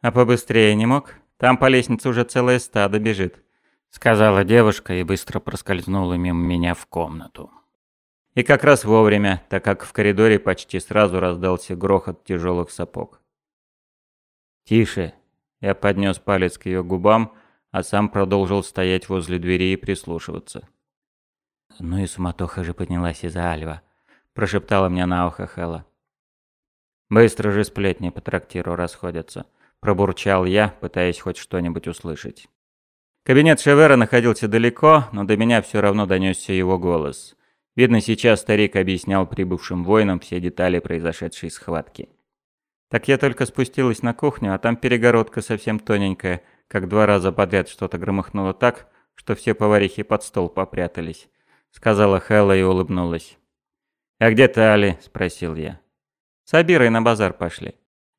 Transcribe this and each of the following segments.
«А побыстрее не мог? Там по лестнице уже целое стадо бежит», — сказала девушка и быстро проскользнула мимо меня в комнату. И как раз вовремя, так как в коридоре почти сразу раздался грохот тяжелых сапог. «Тише!» — я поднес палец к ее губам, а сам продолжил стоять возле двери и прислушиваться. «Ну и суматоха же поднялась из-за Альва», — прошептала мне на ухо Хэлла. «Быстро же сплетни по трактиру расходятся», — пробурчал я, пытаясь хоть что-нибудь услышать. Кабинет Шевера находился далеко, но до меня все равно донесся его голос. Видно, сейчас старик объяснял прибывшим воинам все детали произошедшей схватки. Так я только спустилась на кухню, а там перегородка совсем тоненькая, как два раза подряд что-то громыхнуло так, что все поварихи под стол попрятались. Сказала Хэлла и улыбнулась. «А где Тали?» – спросил я. «С Абирой на базар пошли.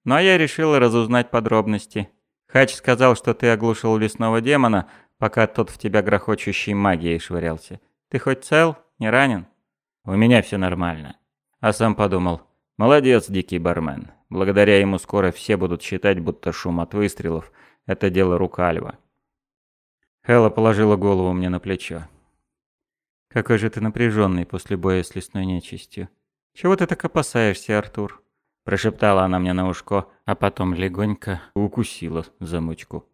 А я решила разузнать подробности. Хач сказал, что ты оглушил лесного демона, пока тот в тебя грохочущей магией швырялся. Ты хоть цел? Не ранен?» «У меня все нормально». А сам подумал, молодец, дикий бармен. Благодаря ему скоро все будут считать, будто шум от выстрелов – это дело рук Альва. Хэлла положила голову мне на плечо. «Какой же ты напряженный после боя с лесной нечистью. Чего ты так опасаешься, Артур?» Прошептала она мне на ушко, а потом легонько укусила замычку.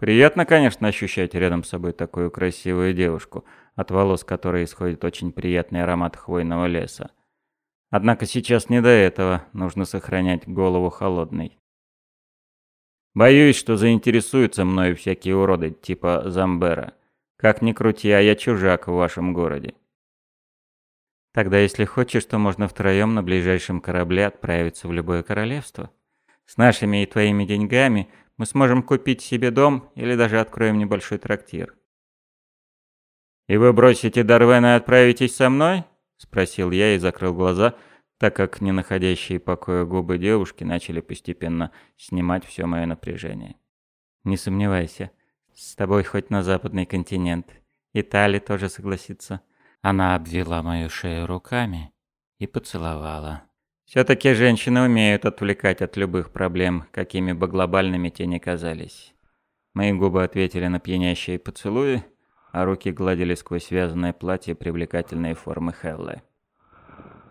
Приятно, конечно, ощущать рядом с собой такую красивую девушку, от волос которой исходит очень приятный аромат хвойного леса. Однако сейчас не до этого, нужно сохранять голову холодной. Боюсь, что заинтересуются мною всякие уроды типа Замбера. Как ни крути, а я чужак в вашем городе. Тогда, если хочешь, то можно втроем на ближайшем корабле отправиться в любое королевство. С нашими и твоими деньгами мы сможем купить себе дом или даже откроем небольшой трактир. «И вы бросите Дарвена и отправитесь со мной?» Спросил я и закрыл глаза, так как не находящие покоя губы девушки начали постепенно снимать все мое напряжение. «Не сомневайся, с тобой хоть на западный континент. Италия тоже согласится». Она обвела мою шею руками и поцеловала. Все-таки женщины умеют отвлекать от любых проблем, какими бы глобальными те ни казались. Мои губы ответили на пьянящие поцелуи, а руки гладили сквозь связанное платье привлекательные формы Хеллы.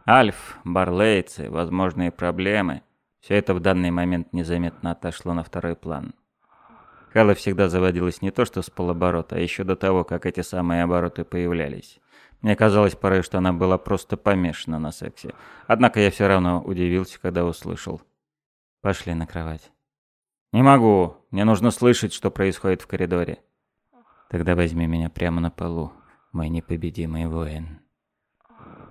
Альф, барлейцы, возможные проблемы – все это в данный момент незаметно отошло на второй план. Хелла всегда заводилась не то что с полоборота, а еще до того, как эти самые обороты появлялись. Мне казалось порой, что она была просто помешана на сексе. Однако я все равно удивился, когда услышал. «Пошли на кровать». «Не могу. Мне нужно слышать, что происходит в коридоре». Тогда возьми меня прямо на полу, мой непобедимый воин.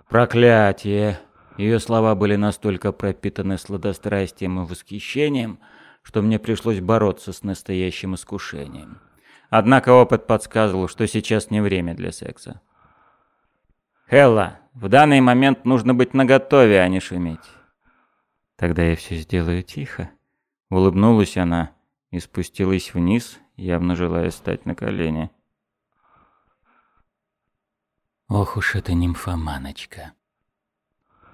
Проклятие! Ее слова были настолько пропитаны сладострастием и восхищением, что мне пришлось бороться с настоящим искушением. Однако опыт подсказывал, что сейчас не время для секса. «Хелла, в данный момент нужно быть наготове, а не шуметь». «Тогда я все сделаю тихо». Улыбнулась она и спустилась вниз, явно желая стать на колени. Ох уж эта нимфоманочка.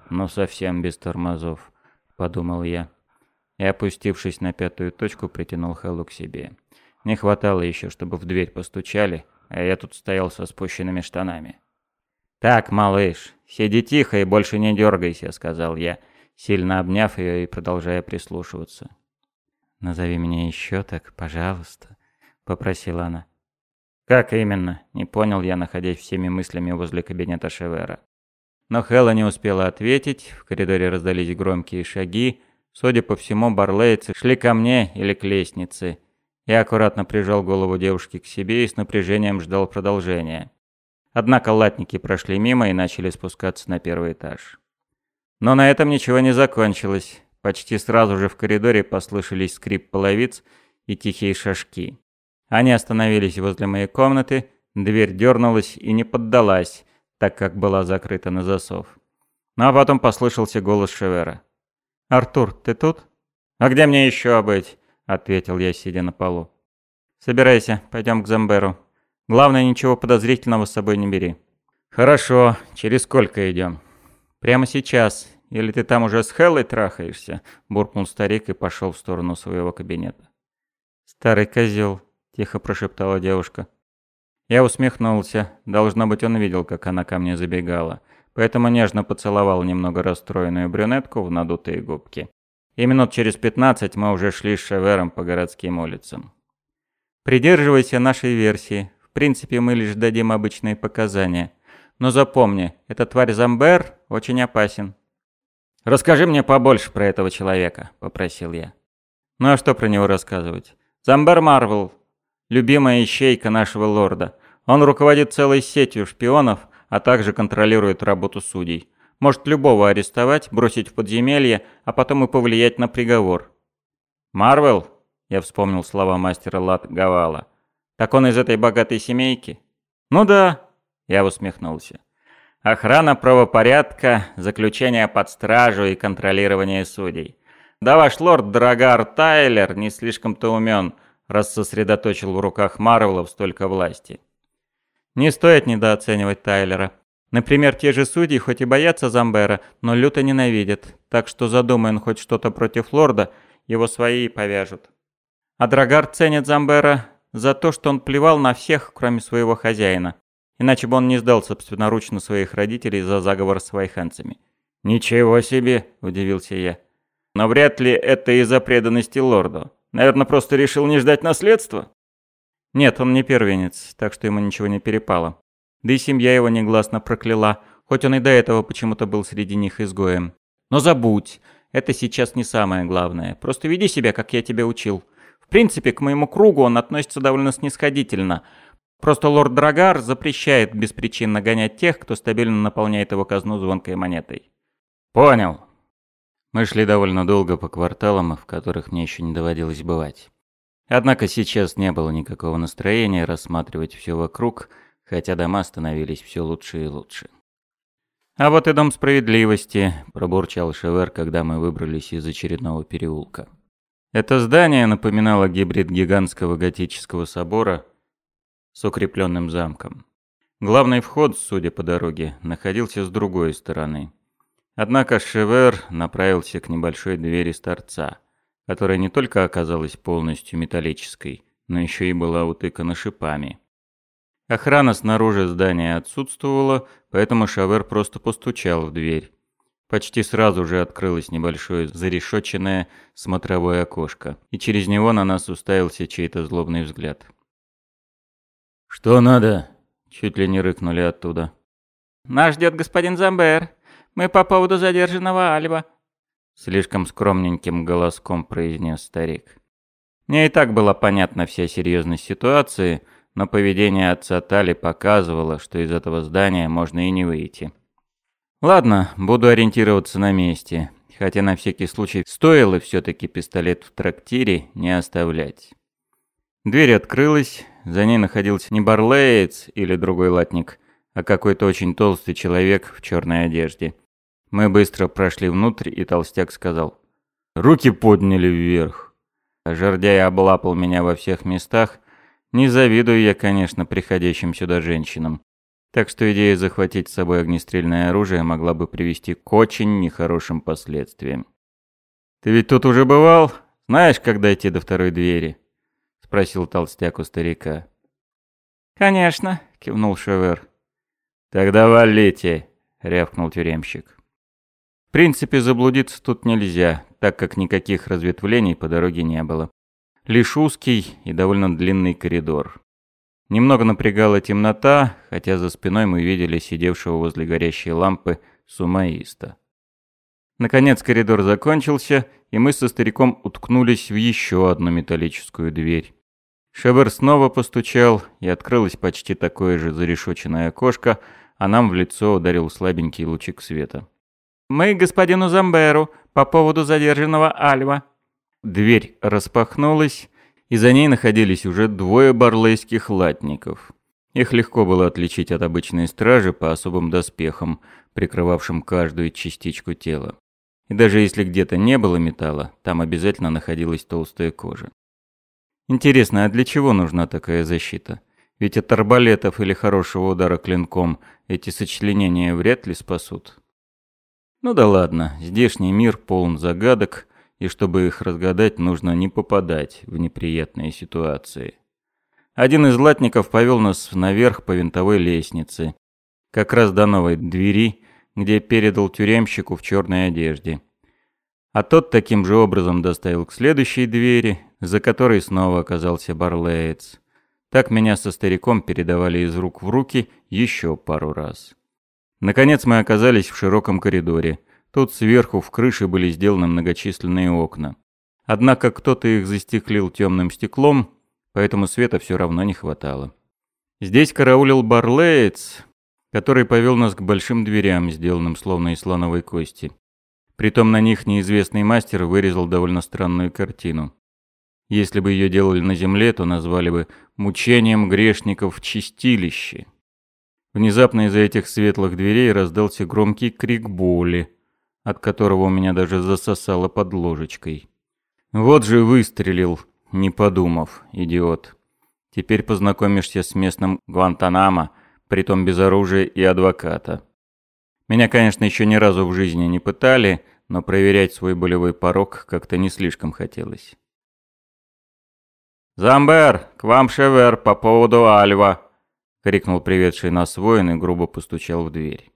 Ну совсем без тормозов, подумал я. И опустившись на пятую точку, притянул Хэллу к себе. Не хватало еще, чтобы в дверь постучали, а я тут стоял со спущенными штанами. «Так, малыш, сиди тихо и больше не дергайся», — сказал я, сильно обняв ее и продолжая прислушиваться. «Назови меня еще так, пожалуйста», — попросила она. «Как именно?» — не понял я, находясь всеми мыслями возле кабинета Шевера. Но Хэлла не успела ответить, в коридоре раздались громкие шаги. Судя по всему, барлейцы шли ко мне или к лестнице. Я аккуратно прижал голову девушки к себе и с напряжением ждал продолжения. Однако латники прошли мимо и начали спускаться на первый этаж. Но на этом ничего не закончилось. Почти сразу же в коридоре послышались скрип половиц и тихие шажки. Они остановились возле моей комнаты, дверь дернулась и не поддалась, так как была закрыта на засов. Ну а потом послышался голос Шевера. «Артур, ты тут?» «А где мне еще быть?» — ответил я, сидя на полу. «Собирайся, пойдем к Замберу. Главное, ничего подозрительного с собой не бери». «Хорошо. Через сколько идем?» «Прямо сейчас. Или ты там уже с Хеллой трахаешься?» – буркнул старик и пошел в сторону своего кабинета. «Старый козел», — тихо прошептала девушка. Я усмехнулся. Должно быть, он видел, как она ко мне забегала. Поэтому нежно поцеловал немного расстроенную брюнетку в надутые губки. И минут через пятнадцать мы уже шли с Шевером по городским улицам. Придерживайся нашей версии. Принципе, мы лишь дадим обычные показания. Но запомни, эта тварь Замбер очень опасен. «Расскажи мне побольше про этого человека», — попросил я. «Ну а что про него рассказывать? Замбер Марвел, любимая ищейка нашего лорда. Он руководит целой сетью шпионов, а также контролирует работу судей. Может любого арестовать, бросить в подземелье, а потом и повлиять на приговор. «Марвел?» – я вспомнил слова мастера Лат Гавала. «Так он из этой богатой семейки?» «Ну да», – я усмехнулся. «Охрана правопорядка, заключение под стражу и контролирование судей. Да ваш лорд Драгар Тайлер не слишком-то умен, раз сосредоточил в руках Марвелов столько власти. Не стоит недооценивать Тайлера. Например, те же судьи хоть и боятся Замбера, но люто ненавидят, так что задумай хоть что-то против лорда, его свои повяжут. А Драгар ценит Замбера за то, что он плевал на всех, кроме своего хозяина. Иначе бы он не сдал собственноручно своих родителей за заговор с вайханцами. «Ничего себе!» – удивился я. «Но вряд ли это из-за преданности лорду. Наверное, просто решил не ждать наследства?» «Нет, он не первенец, так что ему ничего не перепало. Да и семья его негласно прокляла, хоть он и до этого почему-то был среди них изгоем. Но забудь, это сейчас не самое главное. Просто веди себя, как я тебя учил. В принципе, к моему кругу он относится довольно снисходительно. Просто лорд Драгар запрещает без причин нагонять тех, кто стабильно наполняет его казну звонкой монетой. Понял. Мы шли довольно долго по кварталам, в которых мне еще не доводилось бывать. Однако сейчас не было никакого настроения рассматривать все вокруг, хотя дома становились все лучше и лучше. «А вот и Дом Справедливости», – пробурчал Шевер, когда мы выбрались из очередного переулка. Это здание напоминало гибрид гигантского готического собора с укрепленным замком. Главный вход, судя по дороге, находился с другой стороны – Однако Шевер направился к небольшой двери с торца, которая не только оказалась полностью металлической, но еще и была утыкана шипами. Охрана снаружи здания отсутствовала, поэтому Шавер просто постучал в дверь. Почти сразу же открылось небольшое зарешоченное смотровое окошко, и через него на нас уставился чей-то злобный взгляд. «Что надо?» — чуть ли не рыкнули оттуда. «Нас ждет господин Замбер», мы по поводу задержанного Альба», — слишком скромненьким голоском произнес старик. Мне и так была понятна вся серьезность ситуации, но поведение отца Тали показывало, что из этого здания можно и не выйти. Ладно, буду ориентироваться на месте, хотя на всякий случай стоило все-таки пистолет в трактире не оставлять. Дверь открылась, за ней находился не барлеец или другой латник, а какой-то очень толстый человек в черной одежде. Мы быстро прошли внутрь, и толстяк сказал. «Руки подняли вверх». Жордяй облапал меня во всех местах. Не завидую я, конечно, приходящим сюда женщинам. Так что идея захватить с собой огнестрельное оружие могла бы привести к очень нехорошим последствиям. «Ты ведь тут уже бывал? Знаешь, как дойти до второй двери?» — спросил толстяк у старика. «Конечно», — кивнул Шевер. «Тогда валите», — рявкнул тюремщик принципе, заблудиться тут нельзя, так как никаких разветвлений по дороге не было. Лишь узкий и довольно длинный коридор. Немного напрягала темнота, хотя за спиной мы видели сидевшего возле горящей лампы сумаиста. Наконец коридор закончился, и мы со стариком уткнулись в еще одну металлическую дверь. Шевер снова постучал, и открылось почти такое же зарешоченное окошко, а нам в лицо ударил слабенький лучик света. «Мы господину Замберу по поводу задержанного Альва». Дверь распахнулась, и за ней находились уже двое барлейских латников. Их легко было отличить от обычной стражи по особым доспехам, прикрывавшим каждую частичку тела. И даже если где-то не было металла, там обязательно находилась толстая кожа. Интересно, а для чего нужна такая защита? Ведь от арбалетов или хорошего удара клинком эти сочленения вряд ли спасут. Ну да ладно, здешний мир полон загадок, и чтобы их разгадать, нужно не попадать в неприятные ситуации. Один из латников повел нас наверх по винтовой лестнице, как раз до новой двери, где передал тюремщику в черной одежде. А тот таким же образом доставил к следующей двери, за которой снова оказался Барлеец. Так меня со стариком передавали из рук в руки еще пару раз. Наконец мы оказались в широком коридоре. Тут сверху в крыше были сделаны многочисленные окна. Однако кто-то их застеклил темным стеклом, поэтому света все равно не хватало. Здесь караулил Барлеец, который повел нас к большим дверям, сделанным словно из слоновой кости. Притом на них неизвестный мастер вырезал довольно странную картину. Если бы ее делали на земле, то назвали бы «мучением грешников в чистилище». Внезапно из-за этих светлых дверей раздался громкий крик боли, от которого у меня даже засосало под ложечкой. Вот же выстрелил, не подумав, идиот. Теперь познакомишься с местным Гуантанамо, притом без оружия и адвоката. Меня, конечно, еще ни разу в жизни не пытали, но проверять свой болевой порог как-то не слишком хотелось. «Замбер, к вам Шевер по поводу Альва!» — крикнул приведший нас воин и грубо постучал в дверь.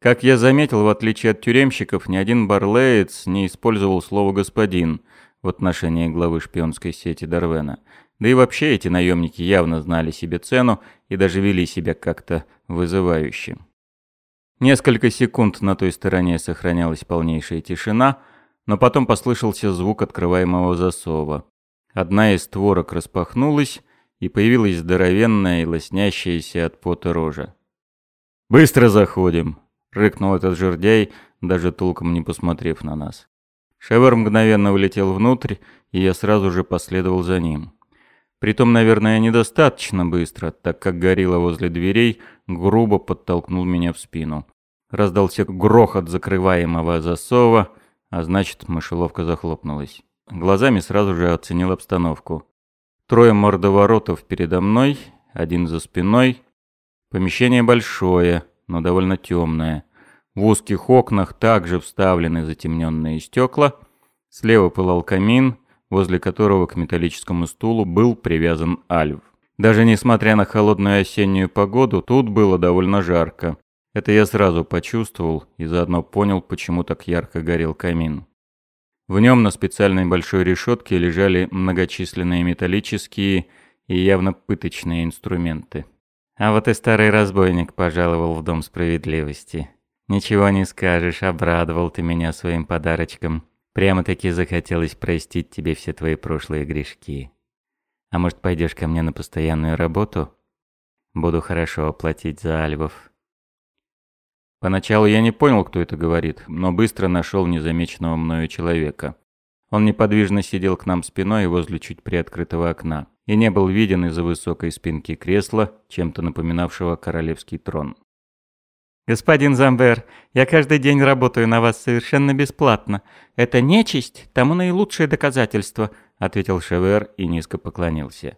Как я заметил, в отличие от тюремщиков, ни один барлеец не использовал слово «господин» в отношении главы шпионской сети Дарвена. Да и вообще эти наемники явно знали себе цену и даже вели себя как-то вызывающе. Несколько секунд на той стороне сохранялась полнейшая тишина, но потом послышался звук открываемого засова. Одна из створок распахнулась, и появилась здоровенная и лоснящаяся от пота рожа. «Быстро заходим!» — рыкнул этот жердяй, даже толком не посмотрев на нас. Шевер мгновенно улетел внутрь, и я сразу же последовал за ним. Притом, наверное, недостаточно быстро, так как горилла возле дверей грубо подтолкнул меня в спину. Раздался грохот закрываемого засова, а значит, мышеловка захлопнулась. Глазами сразу же оценил обстановку. Трое мордоворотов передо мной, один за спиной. Помещение большое, но довольно темное. В узких окнах также вставлены затемненные стекла. Слева пылал камин, возле которого к металлическому стулу был привязан альв. Даже несмотря на холодную осеннюю погоду, тут было довольно жарко. Это я сразу почувствовал и заодно понял, почему так ярко горел камин. В нем на специальной большой решетке лежали многочисленные металлические и явно пыточные инструменты. А вот и старый разбойник пожаловал в Дом Справедливости. Ничего не скажешь, обрадовал ты меня своим подарочком. Прямо-таки захотелось простить тебе все твои прошлые грешки. А может, пойдешь ко мне на постоянную работу? Буду хорошо оплатить за альвов. Поначалу я не понял, кто это говорит, но быстро нашел незамеченного мною человека. Он неподвижно сидел к нам спиной возле чуть приоткрытого окна и не был виден из-за высокой спинки кресла, чем-то напоминавшего королевский трон. «Господин Замбер, я каждый день работаю на вас совершенно бесплатно. Это нечисть, тому наилучшее доказательство», — ответил Шевер и низко поклонился.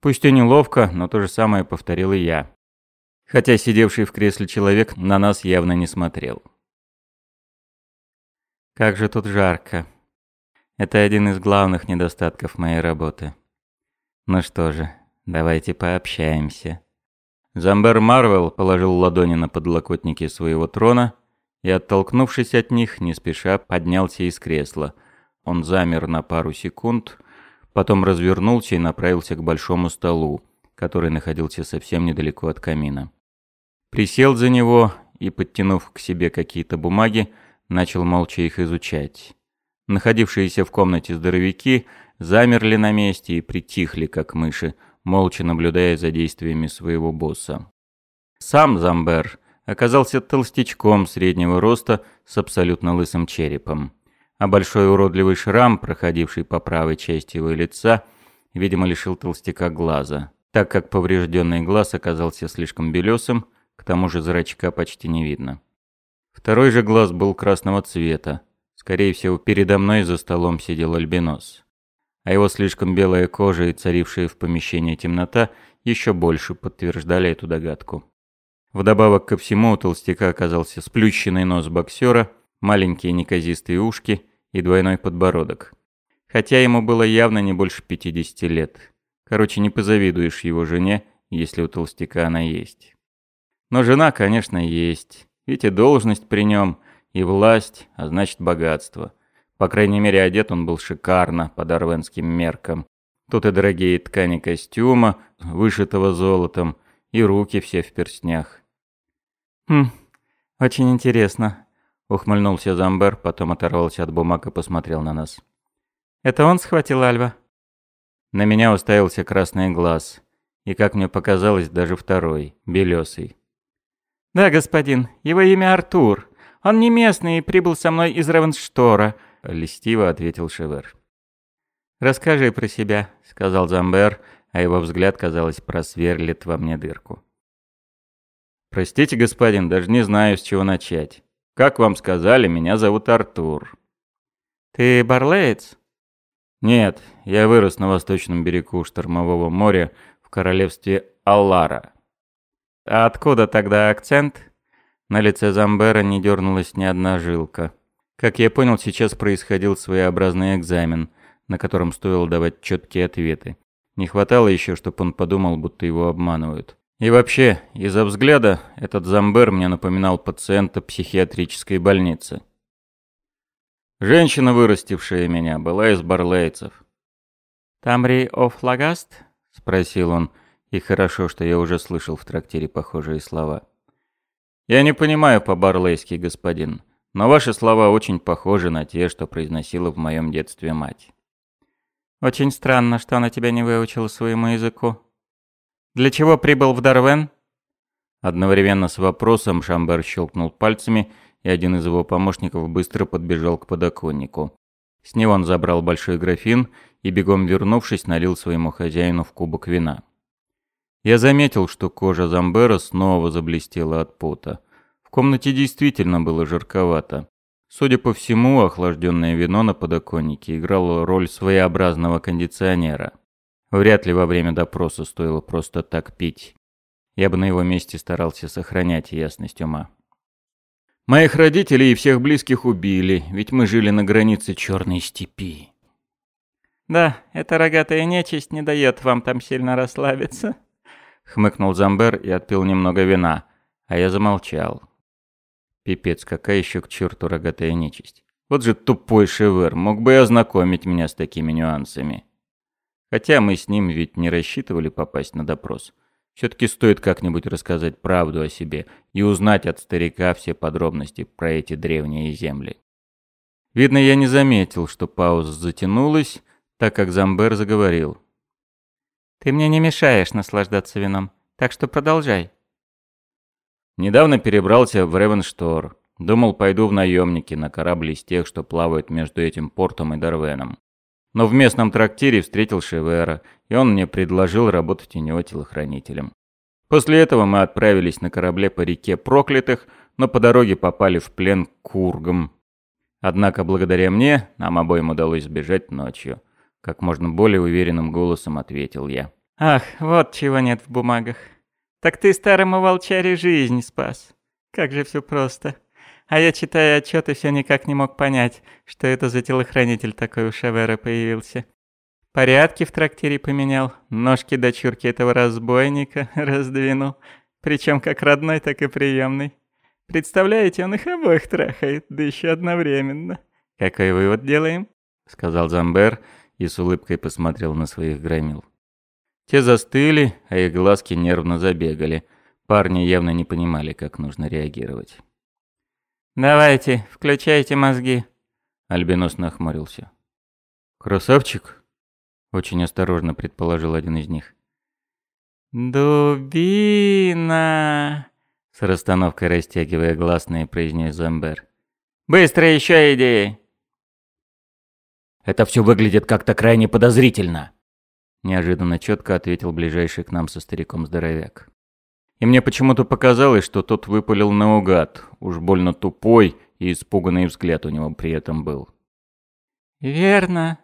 Пусть и неловко, но то же самое повторил и я хотя сидевший в кресле человек на нас явно не смотрел. Как же тут жарко. Это один из главных недостатков моей работы. Ну что же, давайте пообщаемся. Замбер Марвел положил ладони на подлокотники своего трона и, оттолкнувшись от них, не спеша поднялся из кресла. Он замер на пару секунд, потом развернулся и направился к большому столу, который находился совсем недалеко от камина. Присел за него и, подтянув к себе какие-то бумаги, начал молча их изучать. Находившиеся в комнате здоровяки замерли на месте и притихли, как мыши, молча наблюдая за действиями своего босса. Сам Замбер оказался толстячком среднего роста с абсолютно лысым черепом. А большой уродливый шрам, проходивший по правой части его лица, видимо, лишил толстяка глаза, так как поврежденный глаз оказался слишком белесым, к тому же зрачка почти не видно. Второй же глаз был красного цвета. Скорее всего, передо мной за столом сидел альбинос. А его слишком белая кожа и царившая в помещении темнота еще больше подтверждали эту догадку. Вдобавок ко всему у толстяка оказался сплющенный нос боксера, маленькие неказистые ушки и двойной подбородок. Хотя ему было явно не больше 50 лет. Короче, не позавидуешь его жене, если у толстяка она есть. Но жена, конечно, есть. Ведь и должность при нем, и власть, а значит богатство. По крайней мере, одет он был шикарно, по дарвенским меркам. Тут и дорогие ткани костюма, вышитого золотом, и руки все в перстнях. «Хм, очень интересно», — ухмыльнулся Замбер, потом оторвался от бумаг и посмотрел на нас. «Это он схватил Альва?» На меня уставился красный глаз, и, как мне показалось, даже второй, белесый. «Да, господин, его имя Артур. Он не местный и прибыл со мной из Ревенштора», — льстиво ответил Шевер. «Расскажи про себя», — сказал Замбер, а его взгляд, казалось, просверлит во мне дырку. «Простите, господин, даже не знаю, с чего начать. Как вам сказали, меня зовут Артур». «Ты барлеец?» «Нет, я вырос на восточном берегу Штормового моря в королевстве Аллара». «А откуда тогда акцент?» На лице Замбера не дернулась ни одна жилка. Как я понял, сейчас происходил своеобразный экзамен, на котором стоило давать четкие ответы. Не хватало еще, чтобы он подумал, будто его обманывают. И вообще, из-за взгляда этот Замбер мне напоминал пациента психиатрической больницы. Женщина, вырастившая меня, была из барлейцев. «Тамри оф Лагаст?» — спросил он, и хорошо, что я уже слышал в трактире похожие слова. «Я не понимаю по-барлейски, господин, но ваши слова очень похожи на те, что произносила в моем детстве мать». «Очень странно, что она тебя не выучила своему языку. Для чего прибыл в Дарвен?» Одновременно с вопросом Шамбер щелкнул пальцами, и один из его помощников быстро подбежал к подоконнику. С него он забрал большой графин и, бегом вернувшись, налил своему хозяину в кубок вина. Я заметил, что кожа Замбера снова заблестела от пота. В комнате действительно было жарковато. Судя по всему, охлажденное вино на подоконнике играло роль своеобразного кондиционера. Вряд ли во время допроса стоило просто так пить. Я бы на его месте старался сохранять ясность ума. Моих родителей и всех близких убили, ведь мы жили на границе Черной степи. Да, эта рогатая нечисть не дает вам там сильно расслабиться хмыкнул Замбер и отпил немного вина, а я замолчал. Пипец, какая еще к черту рогатая нечисть. Вот же тупой Шевер, мог бы и ознакомить меня с такими нюансами. Хотя мы с ним ведь не рассчитывали попасть на допрос. Все-таки стоит как-нибудь рассказать правду о себе и узнать от старика все подробности про эти древние земли. Видно, я не заметил, что пауза затянулась, так как Замбер заговорил. Ты мне не мешаешь наслаждаться вином, так что продолжай. Недавно перебрался в Ревенштор. Думал, пойду в наемники на корабль из тех, что плавают между этим портом и Дарвеном. Но в местном трактире встретил Шевера, и он мне предложил работать у него телохранителем. После этого мы отправились на корабле по реке Проклятых, но по дороге попали в плен к Кургам. Однако благодаря мне нам обоим удалось сбежать ночью. Как можно более уверенным голосом ответил я. «Ах, вот чего нет в бумагах. Так ты старому волчаре жизнь спас. Как же все просто. А я, читая отчеты, все никак не мог понять, что это за телохранитель такой у Шевера появился. Порядки в трактире поменял, ножки дочурки этого разбойника раздвинул. Причем как родной, так и приемный. Представляете, он их обоих трахает, да еще одновременно. Какой вывод делаем? Сказал Замбер, и с улыбкой посмотрел на своих громил. Те застыли, а их глазки нервно забегали. Парни явно не понимали, как нужно реагировать. «Давайте, включайте мозги», — Альбинос нахмурился. «Красавчик?» — очень осторожно предположил один из них. «Дубина!» — с расстановкой растягивая гласные, произнес Замбер. «Быстро еще идеи!» Это все выглядит как-то крайне подозрительно. Неожиданно четко ответил ближайший к нам со стариком здоровяк. И мне почему-то показалось, что тот выпалил наугад, уж больно тупой и испуганный взгляд у него при этом был. «Верно.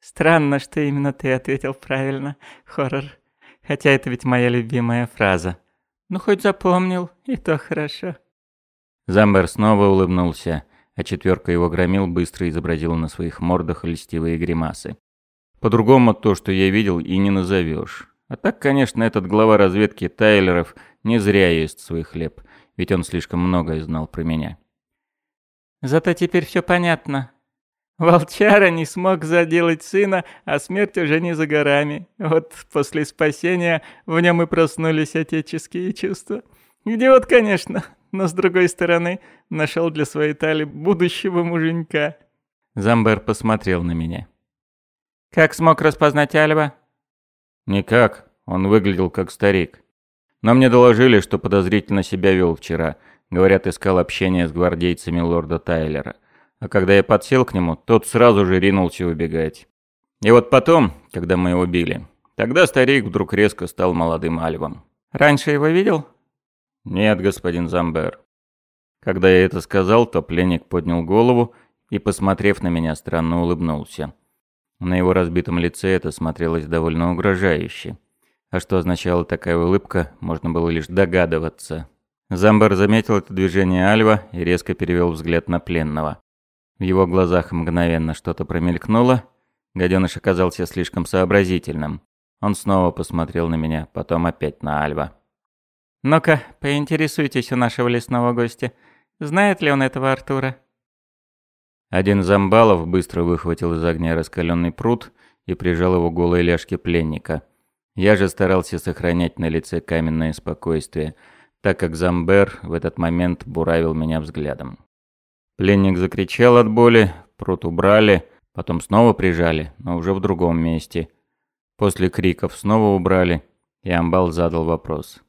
Странно, что именно ты ответил правильно, хоррор. Хотя это ведь моя любимая фраза. Ну, хоть запомнил, и то хорошо». Замбер снова улыбнулся, а четверка его громил быстро изобразила на своих мордах льстивые гримасы. По-другому то, что я видел, и не назовешь. А так, конечно, этот глава разведки Тайлеров не зря ест свой хлеб, ведь он слишком многое знал про меня. Зато теперь все понятно. Волчара не смог заделать сына, а смерть уже не за горами. Вот после спасения в нем и проснулись отеческие чувства. Идиот, конечно, но с другой стороны, нашел для своей тали будущего муженька. Замбер посмотрел на меня. «Как смог распознать Альва?» «Никак. Он выглядел как старик. Но мне доложили, что подозрительно себя вел вчера. Говорят, искал общение с гвардейцами лорда Тайлера. А когда я подсел к нему, тот сразу же ринулся убегать. И вот потом, когда мы его били, тогда старик вдруг резко стал молодым альвом. «Раньше его видел?» «Нет, господин Замбер». Когда я это сказал, то пленник поднял голову и, посмотрев на меня, странно улыбнулся. На его разбитом лице это смотрелось довольно угрожающе. А что означала такая улыбка, можно было лишь догадываться. Замбер заметил это движение Альва и резко перевел взгляд на пленного. В его глазах мгновенно что-то промелькнуло. Гаденыш оказался слишком сообразительным. Он снова посмотрел на меня, потом опять на Альва. «Ну-ка, поинтересуйтесь у нашего лесного гостя. Знает ли он этого Артура?» Один из амбалов быстро выхватил из огня раскаленный пруд и прижал его голой ляжке пленника. Я же старался сохранять на лице каменное спокойствие, так как Замбер в этот момент буравил меня взглядом. Пленник закричал от боли, пруд убрали, потом снова прижали, но уже в другом месте. После криков снова убрали, и Амбал задал вопрос.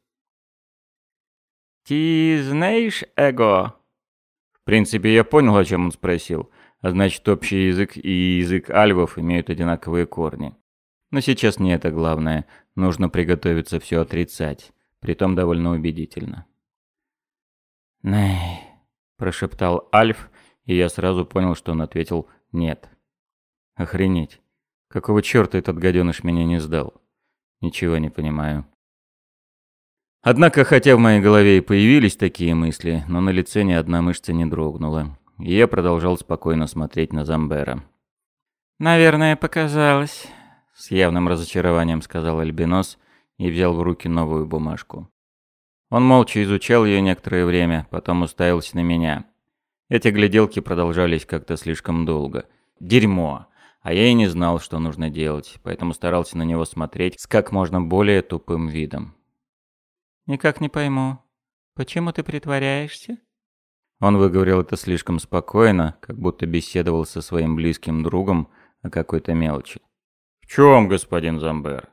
«Ты знаешь эго?» В принципе, я понял, о чем он спросил, а значит, общий язык и язык альвов имеют одинаковые корни. Но сейчас не это главное, нужно приготовиться все отрицать, притом довольно убедительно. «Най...» прошептал Альф, и я сразу понял, что он ответил «нет». Охренеть. Какого чёрта этот гаденыш меня не сдал? Ничего не понимаю. Однако, хотя в моей голове и появились такие мысли, но на лице ни одна мышца не дрогнула. И я продолжал спокойно смотреть на Замбера. «Наверное, показалось», — с явным разочарованием сказал Альбинос и взял в руки новую бумажку. Он молча изучал ее некоторое время, потом уставился на меня. Эти гляделки продолжались как-то слишком долго. Дерьмо! А я и не знал, что нужно делать, поэтому старался на него смотреть с как можно более тупым видом. «Никак не пойму. Почему ты притворяешься?» Он выговорил это слишком спокойно, как будто беседовал со своим близким другом о какой-то мелочи. «В чем, господин Замбер?»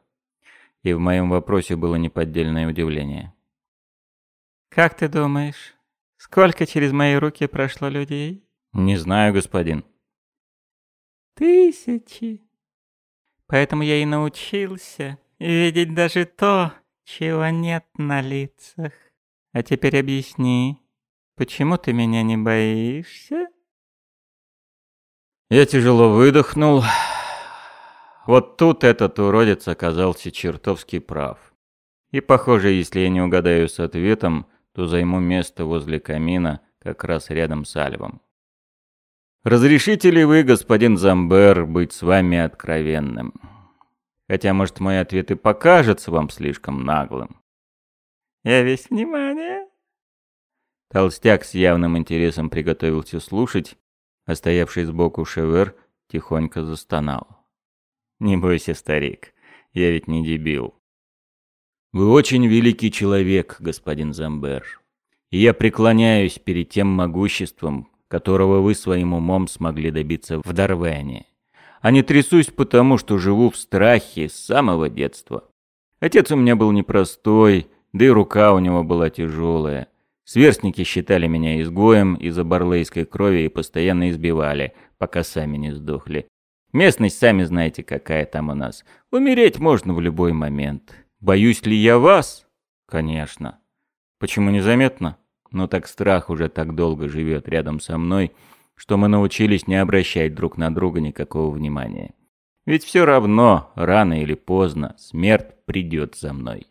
И в моем вопросе было неподдельное удивление. «Как ты думаешь, сколько через мои руки прошло людей?» «Не знаю, господин». «Тысячи. Поэтому я и научился видеть даже то, чего нет на лицах. А теперь объясни, почему ты меня не боишься?» Я тяжело выдохнул. Вот тут этот уродец оказался чертовски прав. И похоже, если я не угадаю с ответом, то займу место возле камина, как раз рядом с Альвом. Разрешите ли вы, господин Замбер, быть с вами откровенным? Хотя, может, мой ответ и покажется вам слишком наглым. Я весь внимание. Толстяк с явным интересом приготовился слушать, а стоявший сбоку Шевер тихонько застонал. «Не бойся, старик, я ведь не дебил. Вы очень великий человек, господин Замбер. И я преклоняюсь перед тем могуществом, которого вы своим умом смогли добиться в Дарвене. А не трясусь потому, что живу в страхе с самого детства. Отец у меня был непростой, да и рука у него была тяжелая. Сверстники считали меня изгоем из-за барлейской крови и постоянно избивали, пока сами не сдохли. Местность, сами знаете, какая там у нас. Умереть можно в любой момент. Боюсь ли я вас? Конечно. Почему незаметно? Но так страх уже так долго живет рядом со мной, что мы научились не обращать друг на друга никакого внимания. Ведь все равно, рано или поздно, смерть придет за мной.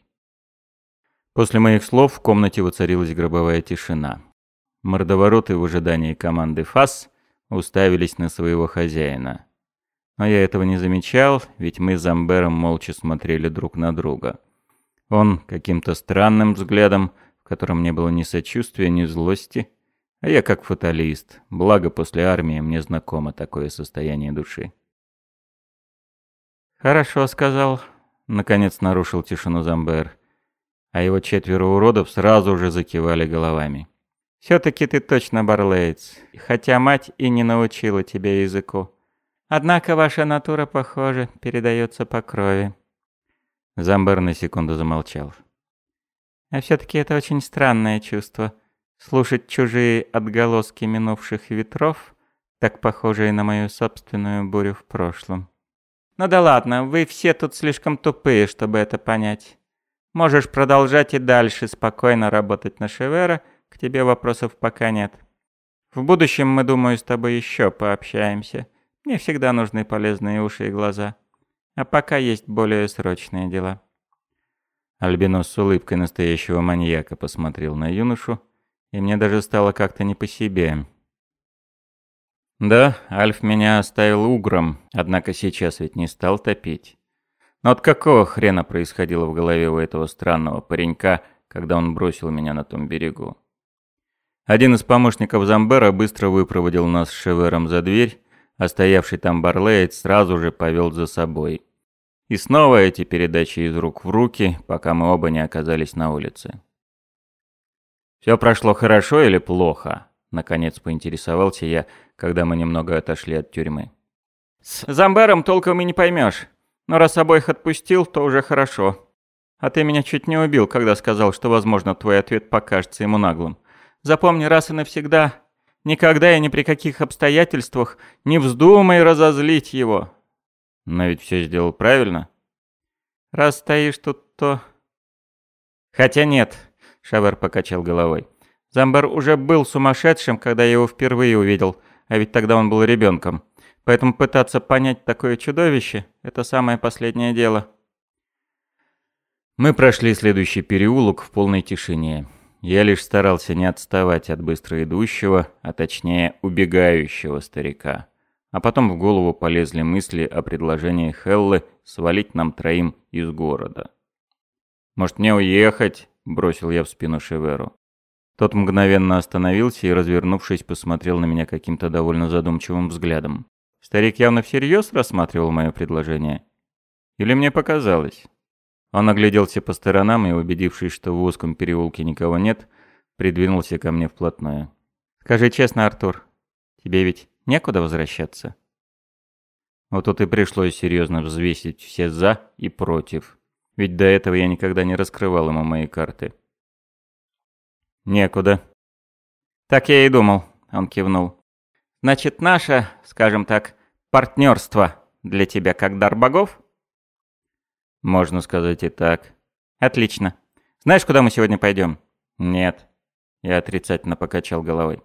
После моих слов в комнате воцарилась гробовая тишина. Мордовороты в ожидании команды ФАС уставились на своего хозяина. Но я этого не замечал, ведь мы с Замбером молча смотрели друг на друга. Он каким-то странным взглядом, в котором не было ни сочувствия, ни злости, а я как фаталист, благо после армии мне знакомо такое состояние души. «Хорошо», — сказал, — наконец нарушил тишину Замбер, а его четверо уродов сразу же закивали головами. «Все-таки ты точно барлеец, хотя мать и не научила тебя языку. Однако ваша натура, похоже, передается по крови». Замбер на секунду замолчал. «А все-таки это очень странное чувство — Слушать чужие отголоски минувших ветров, так похожие на мою собственную бурю в прошлом. Ну да ладно, вы все тут слишком тупые, чтобы это понять. Можешь продолжать и дальше спокойно работать на Шевера, к тебе вопросов пока нет. В будущем мы, думаю, с тобой еще пообщаемся. Мне всегда нужны полезные уши и глаза. А пока есть более срочные дела. Альбинос с улыбкой настоящего маньяка посмотрел на юношу, и мне даже стало как-то не по себе. Да, Альф меня оставил угром, однако сейчас ведь не стал топить. Но от какого хрена происходило в голове у этого странного паренька, когда он бросил меня на том берегу? Один из помощников Замбера быстро выпроводил нас с Шевером за дверь, а стоявший там Барлеец сразу же повел за собой. И снова эти передачи из рук в руки, пока мы оба не оказались на улице. «Все прошло хорошо или плохо?» Наконец поинтересовался я, когда мы немного отошли от тюрьмы. «С Замбером толком и не поймешь. Но раз обоих отпустил, то уже хорошо. А ты меня чуть не убил, когда сказал, что, возможно, твой ответ покажется ему наглым. Запомни раз и навсегда, никогда и ни при каких обстоятельствах не вздумай разозлить его». «Но ведь все сделал правильно?» «Раз стоишь тут, то...» «Хотя нет, Шавер покачал головой. Замбар уже был сумасшедшим, когда я его впервые увидел, а ведь тогда он был ребенком. Поэтому пытаться понять такое чудовище – это самое последнее дело. Мы прошли следующий переулок в полной тишине. Я лишь старался не отставать от быстро идущего, а точнее убегающего старика. А потом в голову полезли мысли о предложении Хеллы свалить нам троим из города. Может мне уехать, бросил я в спину Шеверу. Тот мгновенно остановился и, развернувшись, посмотрел на меня каким-то довольно задумчивым взглядом. Старик явно всерьез рассматривал мое предложение. Или мне показалось? Он огляделся по сторонам и, убедившись, что в узком переулке никого нет, придвинулся ко мне вплотную. «Скажи честно, Артур, тебе ведь некуда возвращаться?» Вот тут и пришлось серьезно взвесить все «за» и «против». Ведь до этого я никогда не раскрывал ему мои карты. «Некуда». «Так я и думал», — он кивнул. «Значит, наше, скажем так, партнерство для тебя как дар богов?» «Можно сказать и так». «Отлично. Знаешь, куда мы сегодня пойдем?» «Нет». Я отрицательно покачал головой.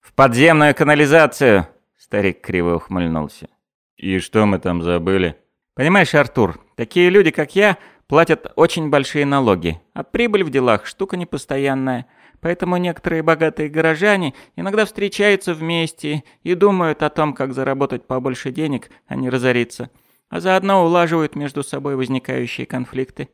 «В подземную канализацию!» Старик криво ухмыльнулся. «И что мы там забыли?» «Понимаешь, Артур, такие люди, как я, платят очень большие налоги, а прибыль в делах штука непостоянная. Поэтому некоторые богатые горожане иногда встречаются вместе и думают о том, как заработать побольше денег, а не разориться. А заодно улаживают между собой возникающие конфликты.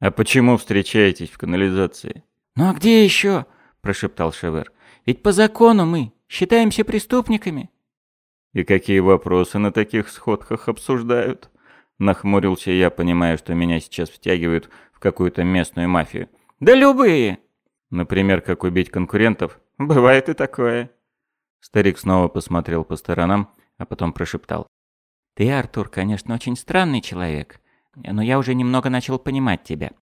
«А почему встречаетесь в канализации?» «Ну а где еще?» – прошептал Шевер. «Ведь по закону мы считаемся преступниками». «И какие вопросы на таких сходках обсуждают?» Нахмурился я, понимая, что меня сейчас втягивают в какую-то местную мафию. «Да любые!» «Например, как убить конкурентов?» «Бывает и такое». Старик снова посмотрел по сторонам, а потом прошептал. «Ты, Артур, конечно, очень странный человек, но я уже немного начал понимать тебя.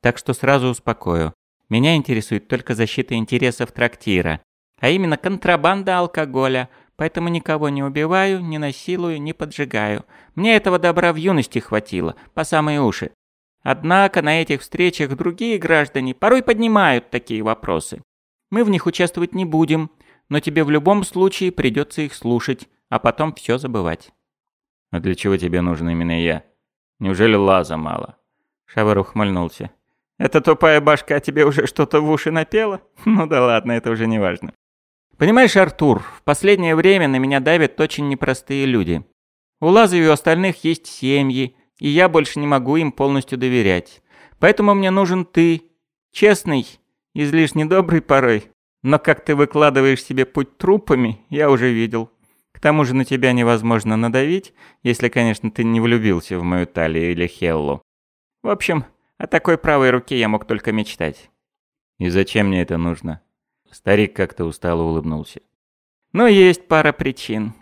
Так что сразу успокою. Меня интересует только защита интересов трактира, а именно контрабанда алкоголя, Поэтому никого не убиваю, не насилую, не поджигаю. Мне этого добра в юности хватило, по самые уши. Однако на этих встречах другие граждане порой поднимают такие вопросы. Мы в них участвовать не будем, но тебе в любом случае придется их слушать, а потом все забывать. А для чего тебе нужен именно я? Неужели лаза мало? Шавар ухмыльнулся. Эта тупая башка тебе уже что-то в уши напела? Ну да ладно, это уже не важно. Понимаешь, Артур, в последнее время на меня давят очень непростые люди. У Лаза и у остальных есть семьи, и я больше не могу им полностью доверять. Поэтому мне нужен ты, честный, излишне добрый порой. Но как ты выкладываешь себе путь трупами, я уже видел. К тому же на тебя невозможно надавить, если, конечно, ты не влюбился в мою талию или Хеллу. В общем, о такой правой руке я мог только мечтать. И зачем мне это нужно? Старик как-то устало улыбнулся. Ну, есть пара причин.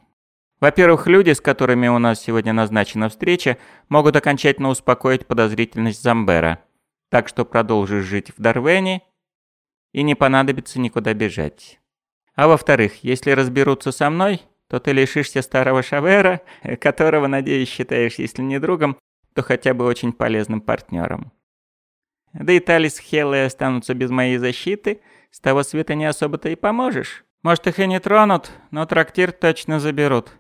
Во-первых, люди, с которыми у нас сегодня назначена встреча, могут окончательно успокоить подозрительность Замбера. Так что продолжишь жить в Дарвене и не понадобится никуда бежать. А во-вторых, если разберутся со мной, то ты лишишься старого Шавера, которого, надеюсь, считаешь, если не другом, то хотя бы очень полезным партнером. Да и Талис с Хеллой останутся без моей защиты, с того света не особо-то и поможешь. Может, их и не тронут, но трактир точно заберут.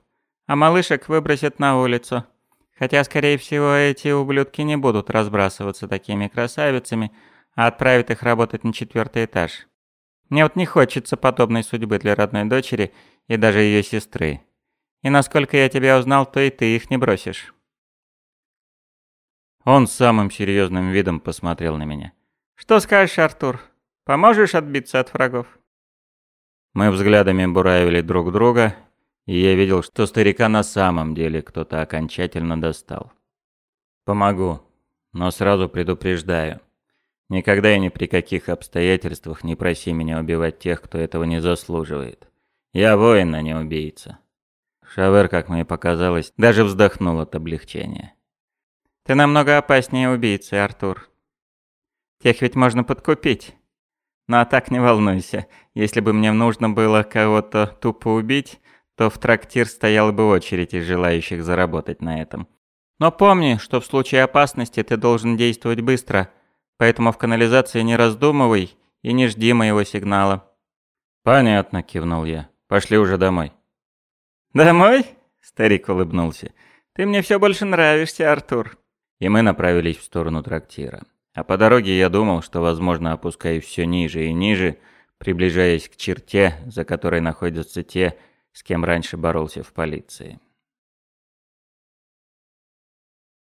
А малышек выбросят на улицу. Хотя, скорее всего, эти ублюдки не будут разбрасываться такими красавицами, а отправят их работать на четвертый этаж. Мне вот не хочется подобной судьбы для родной дочери и даже ее сестры. И насколько я тебя узнал, то и ты их не бросишь. Он самым серьезным видом посмотрел на меня. «Что скажешь, Артур? Поможешь отбиться от врагов?» Мы взглядами буравили друг друга, и я видел, что старика на самом деле кто-то окончательно достал. «Помогу, но сразу предупреждаю. Никогда и ни при каких обстоятельствах не проси меня убивать тех, кто этого не заслуживает. Я воин, а не убийца». Шавер, как мне показалось, даже вздохнул от облегчения. Ты намного опаснее убийцы, Артур. Тех ведь можно подкупить. Ну а так не волнуйся. Если бы мне нужно было кого-то тупо убить, то в трактир стояла бы очередь из желающих заработать на этом. Но помни, что в случае опасности ты должен действовать быстро, поэтому в канализации не раздумывай и не жди моего сигнала. Понятно, кивнул я. Пошли уже домой. Домой? Старик улыбнулся. Ты мне все больше нравишься, Артур и мы направились в сторону трактира. А по дороге я думал, что, возможно, опускаюсь все ниже и ниже, приближаясь к черте, за которой находятся те, с кем раньше боролся в полиции.